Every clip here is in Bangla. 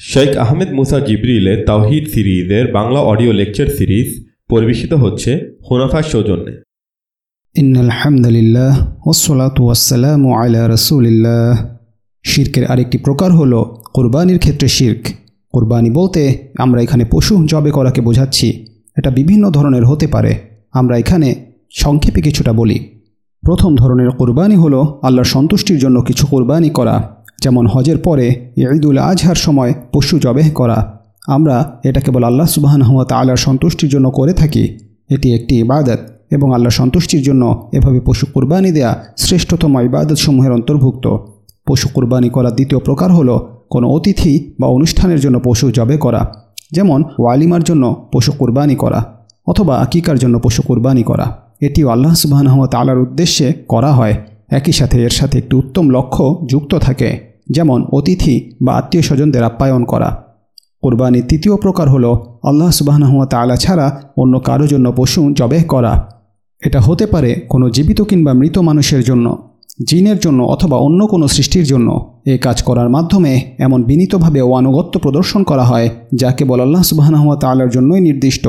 শেখ আহমেদ মুসা জিবরিলের তাওহিদ সিরিজের বাংলা অডিও লেকচার সিরিজ পরিবেশিত হচ্ছে হুনাফার সৌজন্যে। ইন ওসলাত ওয়াসালাম আলা রসুলিল্লাহ। শির্কের আরেকটি প্রকার হল কোরবানির ক্ষেত্রে শির্ক। কোরবানি বলতে আমরা এখানে পশু জবে করাকে বোঝাচ্ছি। এটা বিভিন্ন ধরনের হতে পারে। আমরা এখানে সংক্ষেপে কিছুটা বলি। প্রথম ধরনের কোরবানি হলো আল্লাহর সন্তুষ্টির জন্য কিছু কোরবানি করা। যেমন হজের পরে ঈদুল আজহার সময় পশু জবেহ করা। আমরা এটা কেবল আল্লাহ সুবাহানহমত আল্লাহর সন্তুষ্টির জন্য করে থাকি। এটি একটি ইবাদত এবং আল্লাহ সন্তুষ্টির জন্য এভাবে পশু কোরবানি দেয়া শ্রেষ্ঠতম ইবাদতসমূহের অন্তর্ভুক্ত। পশু কোরবানি করার দ্বিতীয় প্রকার হলো কোনো অতিথি বা অনুষ্ঠানের জন্য পশু জবে করা, যেমন ওয়ালিমার জন্য পশু কোরবানি করা অথবা আকিকার জন্য পশু কোরবানি করা। এটিও আল্লাহ সুবাহানহমত আলার উদ্দেশ্যে করা হয়। একই সাথে এর সাথে একটি উত্তম লক্ষ্য যুক্ত থাকে। যেমন অতিথি বা আত্মীয় স্বজনদের আপ্যায়ন করা। কোরবানির তৃতীয় প্রকার হলো আল্লাহ সুবাহনহমত আলা ছাড়া অন্য কারও জন্য পশু জবেহ করা। এটা হতে পারে কোনো জীবিত কিংবা মৃত মানুষের জন্য, জিনের জন্য অথবা অন্য কোনো সৃষ্টির জন্য। এই কাজ করার মাধ্যমে এমন বিনীতভাবে ও আনুগত্য প্রদর্শন করা হয়, যা কেবল আল্লাহ সুবাহনহমত আলার জন্যই নির্দিষ্ট।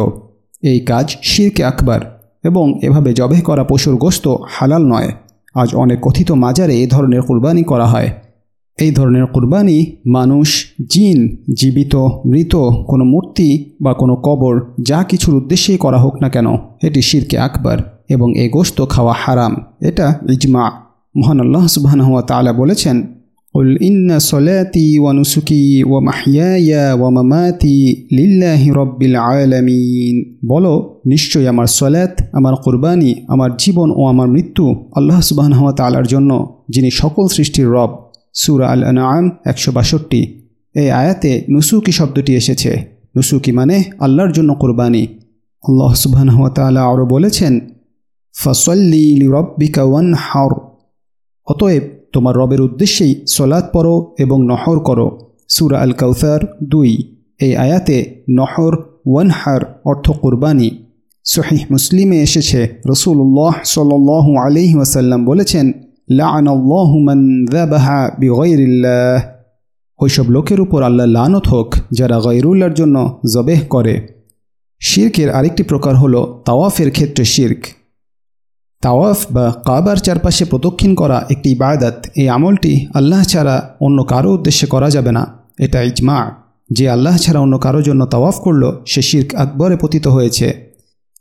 এই কাজ শিরকে আকবার এবং এভাবে জবেহ করা পশুর গোস্ত হালাল নয়। আজ অনেক কথিত মাজারে এ ধরনের কোরবানি করা হয়। এই ধরনের কুরবানি মানুষ জিন জীবিত মৃত কোনো মূর্তি বা কোনো কবর যা কিছুর উদ্দেশ্যেই করা হোক না কেন এটি শিরকে আকবার এবং এ গোস্ত খাওয়া হারাম এটা ইজমা মহান আল্লাহ সুবাহানহা তালা বলেছেন قل إن صلاتي ونسكي ومحياي ومماتي لله رب العالمين বলো নিশ্চয়ই আমার সলাত আমার কোরবানি আমার জীবন ও আমার মৃত্যু আল্লাহ সুবাহানহা তালার জন্য যিনি সকল সৃষ্টির রব সুরা আল আনাম একশো বাষট্টি। এই আয়াতে নুসুকি শব্দটি এসেছে। নুসুকি মানে আল্লাহর জন্য কোরবানি। আল্লাহ সুবাহানহা তালা আরও বলেছেন, ফসল্লি রব্বিকা ওয়ান হার অতএব তোমার রবের উদ্দেশ্যেই সলাদ পড়ো এবং নহর করো। সুরা আল কাউসার দুই। এই আয়াতে নহর, ওয়ানহার অর্থ কোরবানি। সহিহ মুসলিমে এসেছে রসুল্লাহ সাল আলহি ওয়াসাল্লাম বলেছেন ওইসব লোকের উপর আল্লাহ লানত হোক, যারা গৈরুল্লার জন্য জবেহ করে। শির্কের আরেকটি প্রকার হল তাওয়াফের ক্ষেত্রে শির্ক। তাওয়াফ বা কাবার চারপাশে প্রদক্ষিণ করা একটি ইবাদত, এই আমলটি আল্লাহ ছাড়া অন্য কারও উদ্দেশ্যে করা যাবে না। এটা ইজমা। যে আল্লাহ ছাড়া অন্য কারোর জন্য তাওয়াফ করল, সে শির্ক আকবরে পতিত হয়েছে।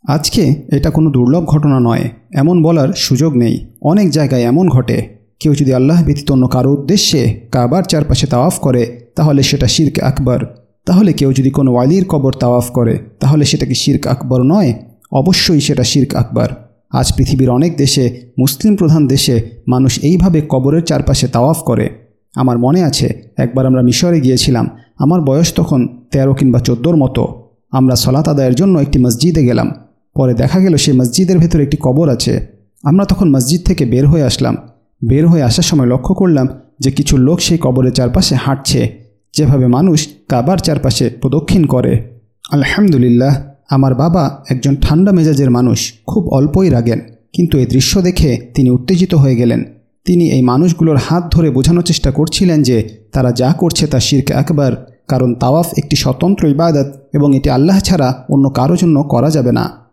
আজকে এটা কোনো দুর্লভ ঘটনা নয়, এমন বলার সুযোগ নেই। অনেক জায়গায় এমন ঘটে। কেউ যদি আল্লাহ ব্যতীত অন্য কারও উদ্দেশ্যে কাবার চারপাশে তাওয়াফ করে, তাহলে সেটা শির্ক আকবর। তাহলে কেউ যদি কোনো ওয়ালির কবর তাওয়াফ করে, তাহলে সেটা কি শির্ক আকবর নয়? অবশ্যই সেটা শির্ক আকবর। আজ পৃথিবীর অনেক দেশে, মুসলিম প্রধান দেশে মানুষ এইভাবে কবরের চারপাশে তাওয়াফ করে। আমার মনে আছে, একবার আমরা মিশরে গিয়েছিলাম। আমার বয়স তখন তেরো কিংবা চোদ্দোর মতো। আমরা সলাত আদায়ের জন্য একটি মসজিদে গেলাম। পরে দেখা গেল সেই মসজিদের ভেতরে একটি কবর আছে। আমরা তখন মসজিদ থেকে বের হয়ে আসলাম। বের হয়ে আসার সময় লক্ষ্য করলাম যে কিছু লোক সেই কবরের চারপাশে হাঁটছে। যেভাবে মানুষ কাবার চারপাশে প্রদক্ষিণ করে। আলহামদুলিল্লাহ, আমার বাবা একজন ঠান্ডা মেজাজের মানুষ, খুব অল্পই রাগেন। কিন্তু এই দৃশ্য দেখে তিনি উত্তেজিত হয়ে গেলেন। তিনি এই মানুষগুলোর হাত ধরে বোঝানোর চেষ্টা করছিলেন যে তারা যা করছে তা শিরকে একবার কারণ তাওয়াফ একটি স্বতন্ত্র ইবাদত এবং এটি আল্লাহ ছাড়া অন্য কারও জন্য করা যাবে না।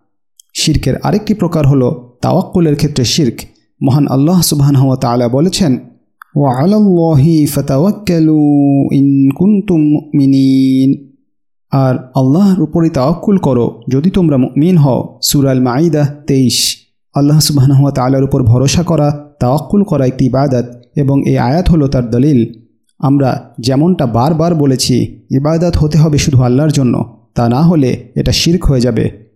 শির্কের আরেকটি প্রকার হল তাওয়াক্কুলের ক্ষেত্রে শির্ক। মহান আল্লাহ সুবাহান হওয়া তালা বলেছেন মিনিন আর আল্লাহর উপরই তাওয়াক্কুল করো, যদি তোমরা মিন হও। সুরাল মাইদা তেইশ। আল্লাহ সুবাহানহুয়া তালার উপর ভরসা করা, তাওয়াক্কুল করা একটি ইবাদত, এবং এই আয়াত হলো তার দলিল। আমরা যেমনটা বারবার বলেছি, ইবাদত হতে হবে শুধু আল্লাহর জন্য, তা না হলে এটা শির্ক হয়ে যাবে।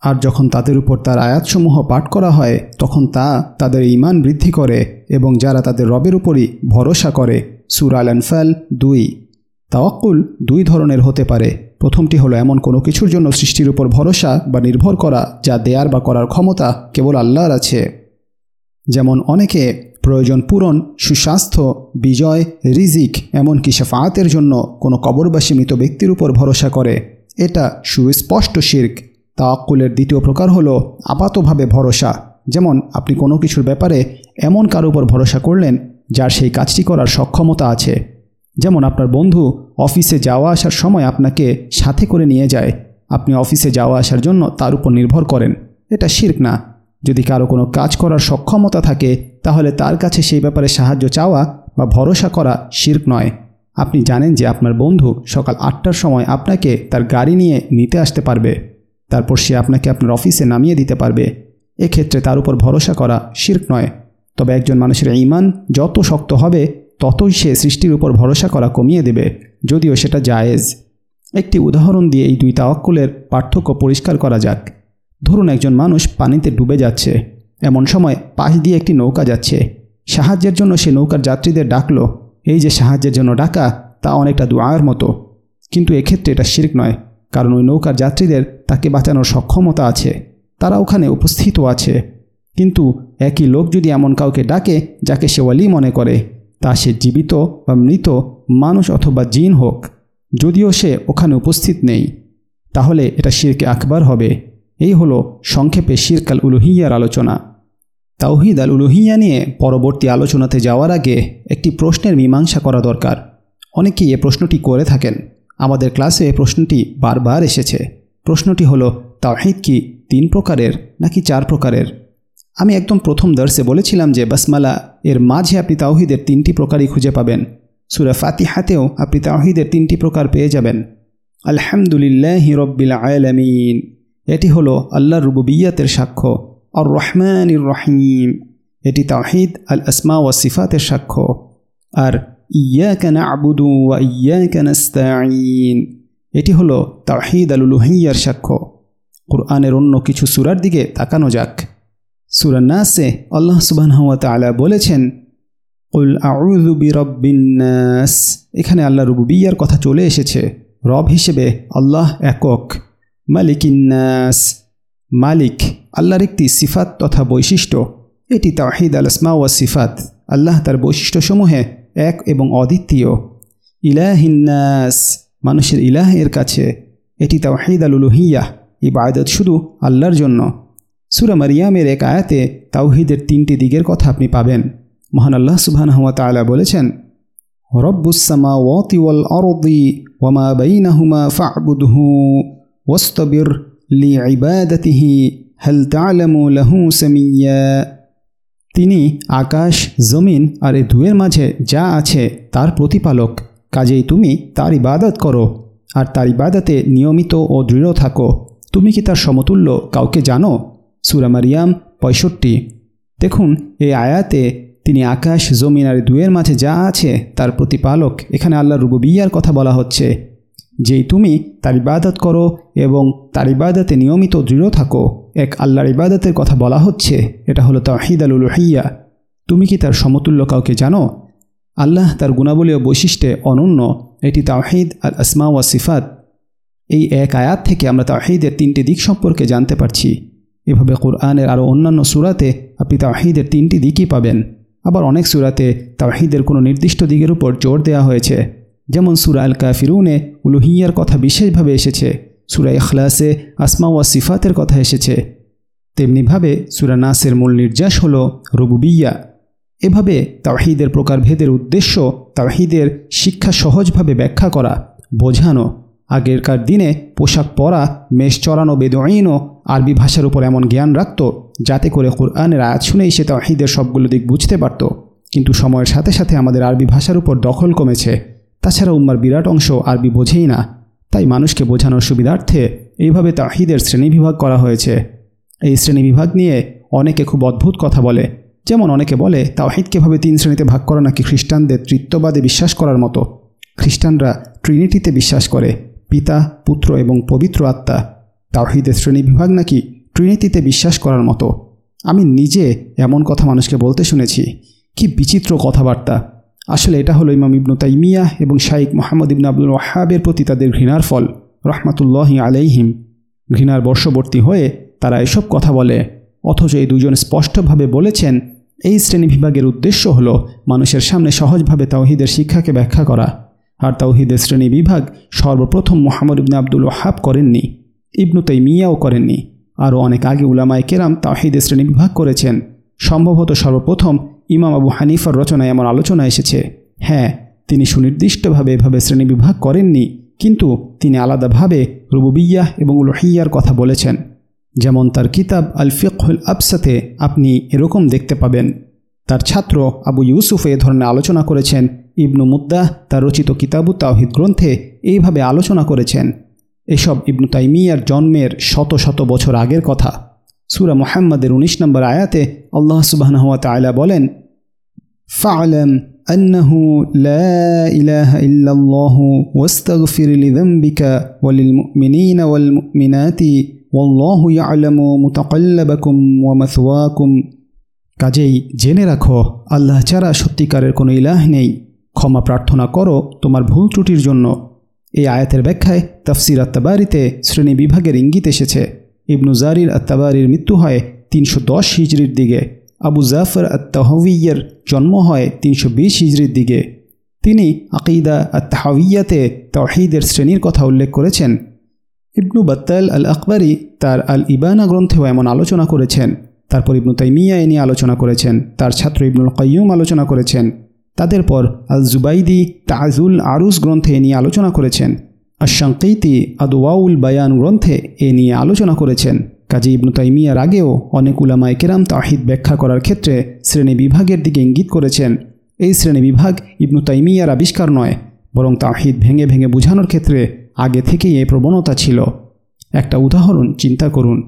আর যখন তাদের উপর তার আয়াতসমূহ পাঠ করা হয়, তখন তা তাদের ইমান বৃদ্ধি করে এবং যারা তাদের রবের উপরই ভরসা করে, সুর আল আনফাল দুই। তাওয়াক্কুল দুই ধরনের হতে পারে। প্রথমটি হলো এমন কোনো কিছুর জন্য সৃষ্টির উপর ভরসা বা নির্ভর করা যা দেয়ার বা করার ক্ষমতা কেবল আল্লাহর আছে। যেমন অনেকে প্রয়োজন পূরণ, সুস্বাস্থ্য, বিজয়, রিজিক, এমনকি শাফায়াতের জন্য কোনো কবরবাসী মৃত ব্যক্তির উপর ভরসা করে। এটা সুস্পষ্ট শির্ক। তাওয়াক্কুলের দ্বিতীয় প্রকার হলো আপাতভাবে ভরসা। যেমন, আপনি কোনো কিছুর ব্যাপারে এমন কারও উপর ভরসা করলেন যার সেই কাজটি করার সক্ষমতা আছে। যেমন, আপনার বন্ধু অফিসে যাওয়া আসার সময় আপনাকে সাথে করে নিয়ে যায়। আপনি অফিসে যাওয়া আসার জন্য তার উপর নির্ভর করেন। এটা শির্ক না। যদি কারও কোনো কাজ করার সক্ষমতা থাকে, তাহলে তার কাছে সেই ব্যাপারে সাহায্য চাওয়া বা ভরসা করা শির্ক নয়। আপনি জানেন যে আপনার বন্ধু সকাল আটটার সময় আপনাকে তার গাড়ি নিয়ে নিতে আসতে পারবে। তারপর সে আপনাকে আপনার অফিসে নামিয়ে দিতে পারবে। এক্ষেত্রে তার উপর ভরসা করা শির্ক নয়। তবে একজন মানুষের ইমান যত শক্ত হবে, ততই সে সৃষ্টির উপর ভরসা করা কমিয়ে দেবে, যদিও সেটা জায়েজ। একটি উদাহরণ দিয়ে এই দুই তাওয়াক্কুলের পার্থক্য পরিষ্কার করা যাক। ধরুন একজন মানুষ পানিতে ডুবে যাচ্ছে। এমন সময় পাশ দিয়ে একটি নৌকা যাচ্ছে। সাহায্যের জন্য সে নৌকার যাত্রীদের ডাকলো। এই যে সাহায্যের জন্য ডাকা, তা অনেকটা দোয়ার মতো। কিন্তু এক্ষেত্রে এটা শির্ক নয়। কারণ ওই নৌকার যাত্রীদের তাকে বাঁচানোর সক্ষমতা আছে। তারা ওখানে উপস্থিত আছে। কিন্তু একই লোক যদি এমন কাউকে ডাকে, যাকে সে ওয়ালি মনে করে, তা সে জীবিত বা মৃত মানুষ অথবা জিন হোক, যদিও সে ওখানে উপস্থিত নেই। তাহলে এটা শিরকে আকবার হবে। এই হলো সংক্ষেপে শিরকাল উলুহিয়ার আলোচনা। তাওহিদ আল উলুহিয়া নিয়ে পরবর্তী আলোচনাতে যাওয়ার আগে একটি প্রশ্নের মীমাংসা করা দরকার। অনেকেই এ প্রশ্নটি করে থাকেন। আমাদের ক্লাসে প্রশ্নটি বারবার এসেছে। প্রশ্নটি হলো, তাওহিদ কি তিন প্রকারের নাকি চার প্রকারের? আমি একদম প্রথম দর্শে বলেছিলাম যে বাসমালা, এর মাঝে আপনি তাওহিদের তিনটি প্রকারই খুঁজে পাবেন। সুরা ফাতিহাতেও আপনি তাওহিদের তিনটি প্রকার পেয়ে যাবেন। আলহামদুলিল্লাহ রব্বিল আয়ালামিন এটি হলো আল্লাহ রুবুবিয়াতের সাক্ষ্য। আর রহমান রহিম। এটি তাওহিদ আল আসমা ওয়া সিফাতের সাক্ষ্য। আর ইয়া কেন আবুদু ওয়া ইয়া নাস্তাইন এটি হলো তাহিদ আল উলুহিয়ার সাক্ষ্য। কোরআনের অন্য কিছু সুরার দিকে তাকানো যাক। সুরা নাসে আল্লাহ সুবহানাহু ওয়া তাআলা বলেছেন উল বিরাব্বিন্নাস এখানে আল্লাহ রুবুবিয়ার কথা চলে এসেছে। রব হিসেবে আল্লাহ একক। মালিকিন্নাস মালিক আল্লাহর একটি সিফাত তথা বৈশিষ্ট্য। এটি তাহিদ আল আসমা ওয়া সিফাত। আল্লাহ তার বৈশিষ্ট্যসমূহে এক এবং অদ্বিতীয়। ইলাহিন্নাস, মানুষের ইলাহ এর কাছে এটি তাওহিদ আল উলুহিয়া, ইবাদত শুধু আল্লাহর জন্য। সুরা মারিয়ামের এক আয়াতে তাওহিদের তিনটি দিকের কথা আপনি পাবেন। মহান আল্লাহ সুবহান হাওয়া তালা বলেছেন রব্বুসামা ওয়াতিওয়াল অরদি ওয়ামা বাইনাহুমা ফাবুদহু ওয়াস্তবির লি ইবাদতিহি, হেল তালামু লাহু সামিয়া। তিনি আকাশ, জমিন আর এ দুয়ের মাঝে যা আছে তার প্রতিপালক। কাজেই তুমি তার ইবাদত করো আর তার ইবাদতে নিয়মিত ও দৃঢ় থাকো। তুমি কি তার সমতুল্য কাউকে জানো? সুরামারিয়াম পঁয়ষট্টি। দেখুন, এই আয়াতে তিনি আকাশ, জমিন আর দুয়ের মাঝে যা আছে তার প্রতিপালক। এখানে আল্লাহ রুবুবিয়ার কথা বলা হচ্ছে। যেই তুমি তার ইবাদত করো এবং তার ইবাদতে নিয়মিত দৃঢ় থাকো। এক আল্লাহর ইবাদতের কথা বলা হচ্ছে, এটা হলো তাহিদ আল উলহিয়া। তুমি কি তার সমতুল্য কাউকে জানো? আল্লাহ তার গুণাবলী ও বৈশিষ্ট্যে অনন্য, এটি তাহিদ আল আসমা ওয়া সিফাত। এই এক আয়াত থেকে আমরা তাহিদের তিনটি দিক সম্পর্কে জানতে পারছি। এভাবে কোরআনের আরও অন্যান্য সুরাতে আপনি তাহিদের তিনটি দিকই পাবেন। আবার অনেক সুরাতে তাহিদের কোনো নির্দিষ্ট দিকের উপর জোর দেওয়া হয়েছে। যেমন সুরা আল কাফিরুনে উলুহিয়ার কথা বিশেষভাবে এসেছে। সুরা ইখলাসে আসমা ওয়া সিফাতের কথা এসেছে। তেমনিভাবে সুরা নাসের মূল নির্যাস হল রবুবিয়া। এভাবে তাওহিদের প্রকারভেদের উদ্দেশ্য তাহিদের শিক্ষা সহজভাবে ব্যাখ্যা করা, বোঝানো, আগেরকার দিনে পোশাক পরা, মেষ চড়ানো, বেদইনও আরবি ভাষার উপর এমন জ্ঞান রাখত, যাতে করে কোরআনের আয়াত শুনেই সে তাহিদের সবগুলো দিক বুঝতে পারত। কিন্তু সময়ের সাথে সাথে আমাদের আরবি ভাষার উপর দখল কমেছে। তাছাড়া উম্মার বিরাট অংশ আরবি বোঝেই না। তাই মানুষকে বোঝানোর সুবিধার্থে এইভাবে তাহিদের শ্রেণীবিভাগ করা হয়েছে। এই শ্রেণীবিভাগ নিয়ে অনেকে খুব অদ্ভুত কথা বলে। যেমন অনেকে বলে তাওহিদকে ভাবে তিন শ্রেণীতে ভাগ করা নাকি খ্রিস্টানদের তৃত্ববাদে বিশ্বাস করার মতো? খ্রিস্টানরা ট্রিনিটিতে বিশ্বাস করে, পিতা, পুত্র এবং পবিত্র আত্মা। তাওহিদের শ্রেণীবিভাগ নাকি ট্রিনিটিতে বিশ্বাস করার মতো? আমি নিজে এমন কথা মানুষকে বলতে শুনেছি। কি বিচিত্র কথাবার্তা। আসলে এটা হলো ইমাম ইবনু তাইমিয়া এবং শাইক মোহাম্মদ ইবন আব্দুল ওয়াহাবের প্রতি তাদের ঘৃণার ফল। রহমাতুল্লাহি আলাইহিম। ঘৃণার বর্ষবর্তী হয়ে তারা এসব কথা বলে। অথচ এই দুজন স্পষ্টভাবে বলেছেন, এই শ্রেণি বিভাগের উদ্দেশ্য হল মানুষের সামনে সহজভাবে তাওহিদের শিক্ষাকে ব্যাখ্যা করা। আর তাওহিদের শ্রেণি বিভাগ সর্বপ্রথম মোহাম্মদ ইবনে আব্দুল ওয়াহাব করেননি, ইবনু মিয়াও করেননি। আরও অনেক আগে উলামায় কেরাম তাওহিদের শ্রেণি বিভাগ করেছেন। সম্ভবত সর্বপ্রথম ইমাম আবু হানিফার রচনায় এমন আলোচনা এসেছে। হ্যাঁ তিনি সুনির্দিষ্টভাবে এভাবে শ্রেণীবিভাগ করেননি, কিন্তু তিনি আলাদাভাবে রুবুবিয়াহ এবং উলহিয়ার কথা বলেছেন। যেমন তার কিতাব আল ফিকহুল আবসাতে আপনি এরকম দেখতে পাবেন। তার ছাত্র আবু ইউসুফ এ ধরনের আলোচনা করেছেন। ইবনু মুদ্দাহ তার রচিত কিতাবু তাওহিদ গ্রন্থে এইভাবে আলোচনা করেছেন। এসব ইবনু তাইমিয়ার জন্মের শত শত বছর আগের কথা। সুরা মোহাম্মদের উনিশ নম্বর আয়াতে আল্লাহ সুবাহ বলেন ফালাম أنه لا إله إلا الله واستغفر لذنبك وللمؤمنين والمؤمنات والله يعلم متقلبكم ومثواكم কাজেই জেনে রাখো আল্লাহ ছাড়া সত্যিকারের কোনো ইলাহ নেই ক্ষমা প্রার্থনা করো তোমার ভুল ত্রুটির জন্য এই আয়াতের ব্যাখ্যায় তফসির আত্মাবারিতে শ্রেণী বিভাগের ইঙ্গিত এসেছে ইবনু জারির আত্মাবারির মৃত্যু হয় তিনশো দশ হিজড়ির দিকে আবু জাফর আত্তাহবিয়ের জন্ম হয় তিনশো বিশ হিজড়ির দিকে। তিনি আকিদা আত্তাহাবিয়াতে তহিদের শ্রেণির কথা উল্লেখ করেছেন। ইবনু বাত্তাল আল আকবরী তার আল ইবানা গ্রন্থেও এমন আলোচনা করেছেন। তারপর ইবনু তাইমিয়া এ নিয়ে আলোচনা করেছেন। তার ছাত্র ইবনুল কয়ুম আলোচনা করেছেন। তাদের পর আল জুবাইদি তাজুল আরুস গ্রন্থে এ নিয়ে আলোচনা করেছেন। আশাঙ্কিতি আদওয়াউল বায়ান গ্রন্থে এ নিয়ে আলোচনা করেছেন। কাজী ইবনু তাইমিয়ার আগেও অনেক উলামায় কেরাম তাহিদ ব্যাখ্যা করার ক্ষেত্রে শ্রেণি বিভাগের দিকে ইঙ্গিত করেছেন। এই শ্রেণি বিভাগ ইবনু তাইমিয়ার আবিষ্কার নয়, বরং তাহিদ ভেঙে ভেঙে বোঝানোর ক্ষেত্রে আগে থেকেই এ প্রবণতা ছিল। একটা উদাহরণ চিন্তা করুন।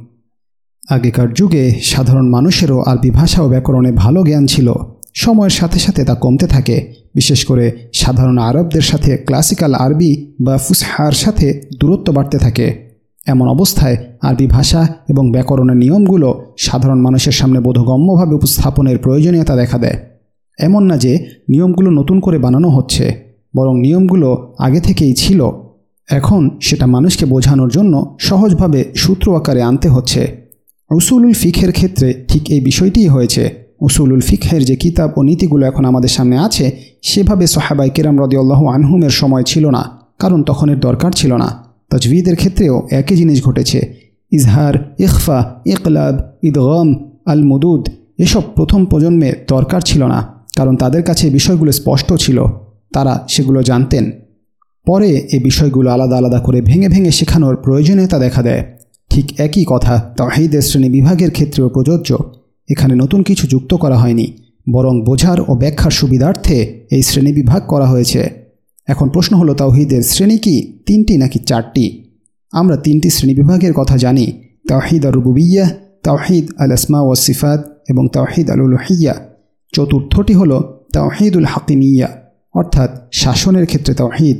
আগেকার যুগে সাধারণ মানুষেরও আরবি ভাষা ও ব্যাকরণে ভালো জ্ঞান ছিল। সময়ের সাথে সাথে তা কমতে থাকে। বিশেষ করে সাধারণ আরবদের সাথে ক্লাসিক্যাল আরবি বা ফুসহার সাথে দূরত্ব বাড়তে থাকে। এমন অবস্থায় আরবি ভাষা এবং ব্যাকরণের নিয়মগুলো সাধারণ মানুষের সামনে বোধগম্যভাবে উপস্থাপনের প্রয়োজনীয়তা দেখা দেয়। এমন না যে নিয়মগুলো নতুন করে বানানো হচ্ছে, বরং নিয়মগুলো আগে থেকেই ছিল। এখন সেটা মানুষকে বোঝানোর জন্য সহজভাবে সূত্র আকারে আনতে হচ্ছে। উসুলুল ফিখের ক্ষেত্রে ঠিক এই বিষয়টিই হয়েছে। উসুলুল ফিখের যে কিতাব ও নীতিগুলো এখন আমাদের সামনে আছে, সেভাবে সোহাবাই কেরাম রদিউল্লাহ আনহুমের সময় ছিল না, কারণ তখন এর দরকার ছিল না। তজভিদের ক্ষেত্রেও একই জিনিস ঘটেছে। ইজহার, ইখফা, ইকলাব, ইদগম আল মুদুদ এসব প্রথম প্রজন্মে দরকার ছিল না, কারণ তাদের কাছে বিষয়গুলো স্পষ্ট ছিল, তারা সেগুলো জানতেন। পরে এ বিষয়গুলো আলাদা আলাদা করে ভেঙে ভেঙে শেখানোর প্রয়োজনীয়তা দেখা দেয়। ঠিক একই কথা তাহিদের শ্রেণি বিভাগের ক্ষেত্রেও প্রযোজ্য। এখানে নতুন কিছু যুক্ত করা হয়নি, বরং বোঝার ও ব্যাখ্যার সুবিধার্থে এই শ্রেণি বিভাগ করা হয়েছে। এখন প্রশ্ন হলো, তাওহিদের শ্রেণি কি তিনটি নাকি চারটি? আমরা তিনটি শ্রেণীবিভাগের কথা জানি। তাওহিদ আর রুবুবিয়া তাওহিদ আল আসমা ও সিফাত এবং তাওহিদ আল উলহিয়া চতুর্থটি হল তাওহিদুল হাকিমিয়া অর্থাৎ শাসনের ক্ষেত্রে তাওহিদ।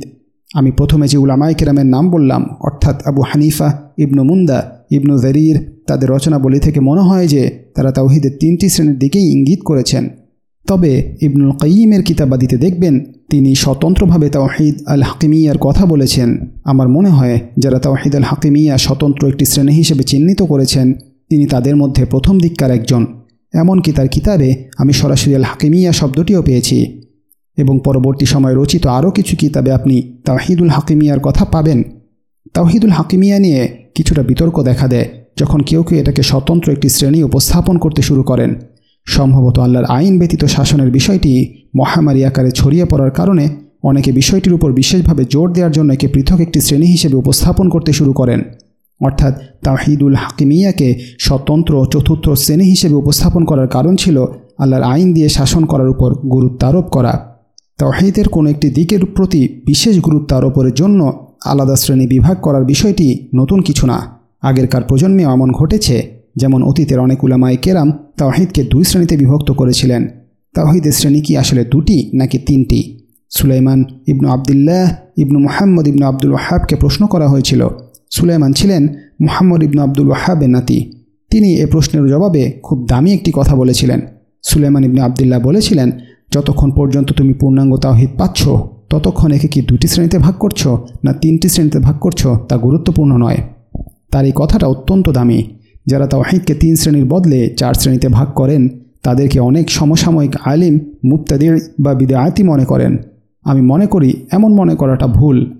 আমি প্রথমে যে উলামাই কেরামের নাম বললাম, অর্থাৎ আবু হানিফা, ইবনু মুন্দা, ইবনু জরির তাদের রচনাবলী থেকে মনে হয় যে তারা তাওহিদের তিনটি শ্রেণির দিকেই ইঙ্গিত করেছেন। তবে ইবনুল কাইমের কিতাবাদিতে দেখবেন, তিনি স্বতন্ত্রভাবে তাওহিদ আল হাকিমিয়ার কথা বলেছেন। আমার মনে হয়, যারা তাওহিদ আল হাকিমিয়া স্বতন্ত্র একটি শ্রেণি হিসেবে চিহ্নিত করেছেন, তিনি তাদের মধ্যে প্রথম দিককার একজন। এমনকি তার কিতাবে আমি সরাসরি আল হাকিমিয়া শব্দটিও পেয়েছি। এবং পরবর্তী সময়ে রচিত আরও কিছু কিতাবে আপনি তাওহিদুল হাকিমিয়ার কথা পাবেন। তাওহিদুল হাকিমিয়া নিয়ে কিছুটা বিতর্ক দেখা দেয়, যখন কেউ কেউ এটাকে স্বতন্ত্র একটি শ্রেণি উপস্থাপন করতে শুরু করেন। সম্ভবত আল্লাহর আইন ব্যতীত শাসনের বিষয়টি মহামারী আকারে ছড়িয়ে পড়ার কারণে অনেকে বিষয়টির উপর বিশেষভাবে জোর দেওয়ার জন্য একে পৃথক একটি শ্রেণি হিসেবে উপস্থাপন করতে শুরু করেন। অর্থাৎ তাহিদুল হাকিমিয়াকে স্বতন্ত্র চতুর্থ শ্রেণি হিসেবে উপস্থাপন করার কারণ ছিল আল্লাহর আইন দিয়ে শাসন করার উপর গুরুত্ব আরোপ করা। তাহিদের কোনো একটি দিকের প্রতি বিশেষ গুরুত্ব আরোপের জন্য আলাদা শ্রেণি বিভাগ করার বিষয়টি নতুন কিছু না। আগেরকার প্রজন্মে এমন ঘটেছে। যেমন অতীতের অনেক উলামাই কেরাম তাওহিদকে দুই শ্রেণীতে বিভক্ত করেছিলেন। তাওহিদের শ্রেণি কি আসলে দুটি নাকি তিনটি? সুলাইমান ইবনু আবদুল্লাহ ইবনু মোহাম্মদ ইবনু আব্দুল ওয়াহাবকে প্রশ্ন করা হয়েছিল, সুলাইমান ছিলেন মোহাম্মদ ইবনু আব্দুল ওয়াহাবের নাতি। তিনি এ প্রশ্নের জবাবে খুব দামি একটি কথা বলেছিলেন। সুলাইমান ইবনু আবদুল্লাহ বলেছিলেন, যতক্ষণ পর্যন্ত তুমি পূর্ণাঙ্গ তাওহিদ পাচ্ছ, ততক্ষণ একে কি দুটি শ্রেণীতে ভাগ করছ না তিনটি শ্রেণীতে ভাগ করছ তা গুরুত্বপূর্ণ নয়। তার এই কথাটা অত্যন্ত দামি। যারা তাওহিদকে তিন শ্রেণির বদলে চার শ্রেণীতে ভাগ করেন, তাদেরকে অনেক সমসাময়িক আলিম মুক্তাদির বা বিদায়াতি মনে করেন। আমি মনে করি এমন মনে করাটা ভুল।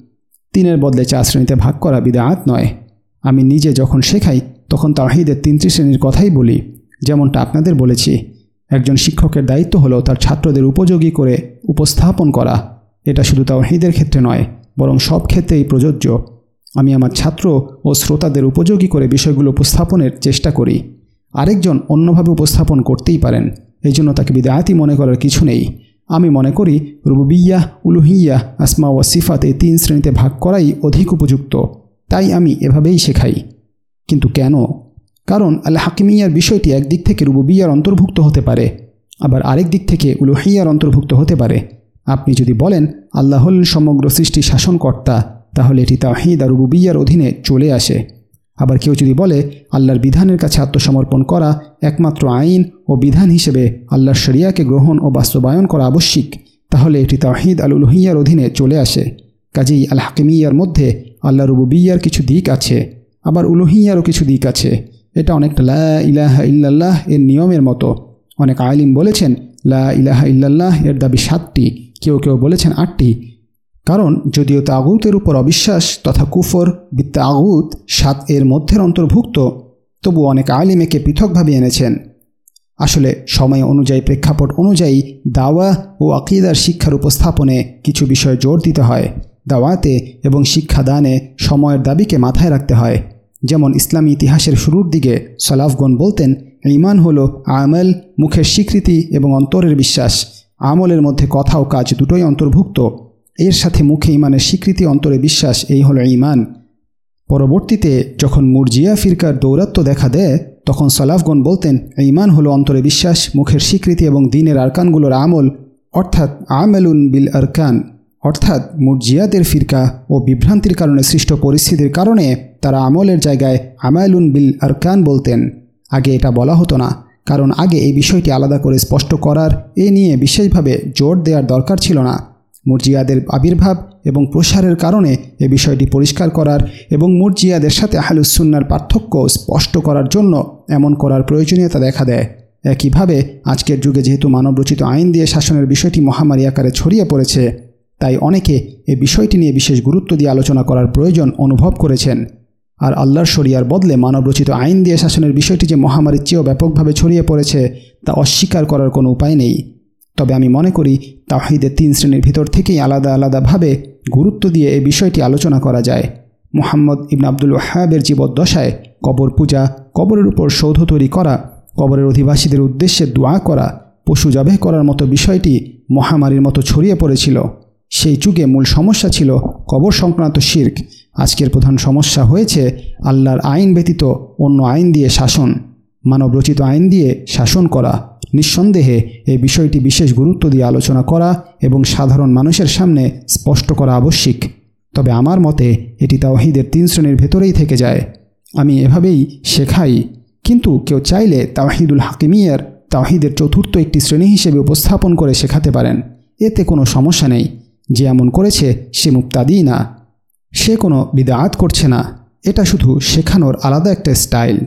তিনের বদলে চার শ্রেণীতে ভাগ করা বিদায়াত নয়। আমি নিজে যখন শেখাই, তখন তাহিদের তিনটি শ্রেণির কথাই বলি। যেমনটা আপনাদের বলেছি, একজন শিক্ষকের দায়িত্ব হলো তার ছাত্রদের উপযোগী করে উপস্থাপন করা। এটা শুধু তাওহিদের ক্ষেত্রে নয়, বরং সব ক্ষেত্রেই প্রযোজ্য। আমি আমার ছাত্র ও শ্রোতাদের উপযোগী করে বিষয়গুলো উপস্থাপনের চেষ্টা করি। আরেকজন অন্যভাবে উপস্থাপন করতেই পারেন। এই জন্য তাকে বিদায়াতি মনে করার কিছু নেই। আমি মনে করি রুবুবিয়া উলুহিয়া আসমা ও সিফাত এই তিন শ্রেণীতে ভাগ করাই অধিক উপযুক্ত। তাই আমি এভাবেই শেখাই। কিন্তু কেন? কারণ আল হাকিমিয়ার বিষয়টি একদিক থেকে রুবুবিয়ার অন্তর্ভুক্ত হতে পারে, আবার আরেক দিক থেকে উলুহিয়ার অন্তর্ভুক্ত হতে পারে। আপনি যদি বলেন আল্লাহল সমগ্র সৃষ্টি শাসনকর্তা তাহলে এটি তাহিদ আর রুবিয়ার অধীনে চলে আসে। আবার কেউ যদি বলে, আল্লাহর বিধানের কাছে আত্মসমর্পণ করা একমাত্র আইন ও বিধান হিসেবে আল্লাহর শরিয়াকে গ্রহণ ও বাস্তবায়ন করা আবশ্যিক, তাহলে এটি তাহিদ আল উলুহিয়ার অধীনে চলে আসে। কাজেই আল হাকিমিয়ার মধ্যে আল্লাহ রুবুবিয়ার কিছু দিক আছে, আবার উলুহিয়ারও কিছু দিক আছে। এটা অনেকটা লা ইলাহা ইল্লাল্লাহ এর নিয়মের মতো। অনেক আলিম বলেছেন, লা ইলাহা ইল্লাল্লাহ এর দাবি সাতটি। কেউ কেউ বলেছেন আটটি। কারণ যদিও তাগুতের উপর অবিশ্বাস তথা কুফর বিত্তাগুত সাত এর মধ্যের অন্তর্ভুক্ত, তবু অনেক আলিম একে পৃথকভাবে এনেছেন। আসলে সময় অনুযায়ী, প্রেক্ষাপট অনুযায়ী দাওয়া ও আকিদার শিক্ষার উপস্থাপনে কিছু বিষয় জোর দিতে হয়। দাওয়াতে এবং শিক্ষাদানে সময়ের দাবিকে মাথায় রাখতে হয়। যেমন ইসলামী ইতিহাসের শুরুর দিকে সলাফগণ বলতেন, ইমান হল আমল, মুখের স্বীকৃতি এবং অন্তরের বিশ্বাস। আমলের মধ্যে কথা ও কাজ দুটোই অন্তর্ভুক্ত। এর সাথে মুখে ইমানের স্বীকৃতি, অন্তরে বিশ্বাস, এই হলো ইমান পরবর্তীতে যখন মুরজিয়া ফিরকার দৌরাত্ম দেখা দেয়, তখন সলাফগণ বলতেন ইমান হলো অন্তরে বিশ্বাস, মুখের স্বীকৃতি এবং দিনের আরকানগুলোর আমল, অর্থাৎ আমেলুন বিল আরকান। অর্থাৎ মুরজিয়াদের ফিরকা ও বিভ্রান্তির কারণে সৃষ্ট পরিস্থিতির কারণে তারা আমলের জায়গায় আমায়লুন বিল আরকান বলতেন। আগে এটা বলা হতো না, কারণ আগে এই বিষয়টি আলাদা করে স্পষ্ট করার, এ নিয়ে বিশেষভাবে জোর দেওয়ার দরকার ছিল না। মুরজিয়াদের আবির্ভাব এবং প্রসারের কারণে এ বিষয়টি পরিষ্কার করার এবং মুরজিয়াদের সাথে আহলুসুন্নার পার্থক্য স্পষ্ট করার জন্য এমন করার প্রয়োজনীয়তা দেখা দেয়। একইভাবে, আজকের যুগে যেহেতু মানবরচিত আইন দিয়ে শাসনের বিষয়টি মহামারী আকারে ছড়িয়ে পড়েছে, তাই অনেকে এ বিষয়টি নিয়ে বিশেষ গুরুত্ব দিয়ে আলোচনা করার প্রয়োজন অনুভব করেছেন। আর আল্লাহর শরিয়ার বদলে মানবরচিত আইন দিয়ে শাসনের বিষয়টি যে মহামারীর চেয়েও ব্যাপকভাবে ছড়িয়ে পড়েছে, তা অস্বীকার করার কোনো উপায় নেই। তবে আমি মনে করি তাহিদের তিন শ্রেণির ভিতর থেকেই আলাদা আলাদাভাবে গুরুত্ব দিয়ে এই বিষয়টি আলোচনা করা যায়। মোহাম্মদ ইবন আব্দুল ওয়াহাবের জীবদ্দশায় কবর পূজা, কবরের উপর সৌধ তৈরি করা, কবরের অধিবাসীদের উদ্দেশ্যে দোয়া করা, পশু জবেহ করার মতো বিষয়টি মহামারীর মতো ছড়িয়ে পড়েছিল। সেই যুগে মূল সমস্যা ছিল কবর সংক্রান্ত শির্ক। আজকের প্রধান সমস্যা হয়েছে আল্লাহর আইন ব্যতীত অন্য আইন দিয়ে শাসন। মানবরচিত আইন দিয়ে শাসন করা। নিঃসন্দেহে এই বিষয়টি বিশেষ গুরুত্ব দিয়ে আলোচনা করা এবং সাধারণ মানুষের সামনে স্পষ্ট করা আবশ্যিক। তবে আমার মতে এটি তাওহিদের তিন শ্রেণির ভেতরেই থেকে যায়। আমি এভাবেই শেখাই। কিন্তু কেউ চাইলে তাওহিদুল হাকিমিয়ার তাওহিদের চতুর্থ একটি শ্রেণি হিসেবে উপস্থাপন করে শেখাতে পারেন। এতে কোনো সমস্যা নেই। যে এমন করেছে সে মুক্তাদি না। সে কোনো বিদাত করছে না। এটা শুধু শেখানোর আলাদা একটা স্টাইল।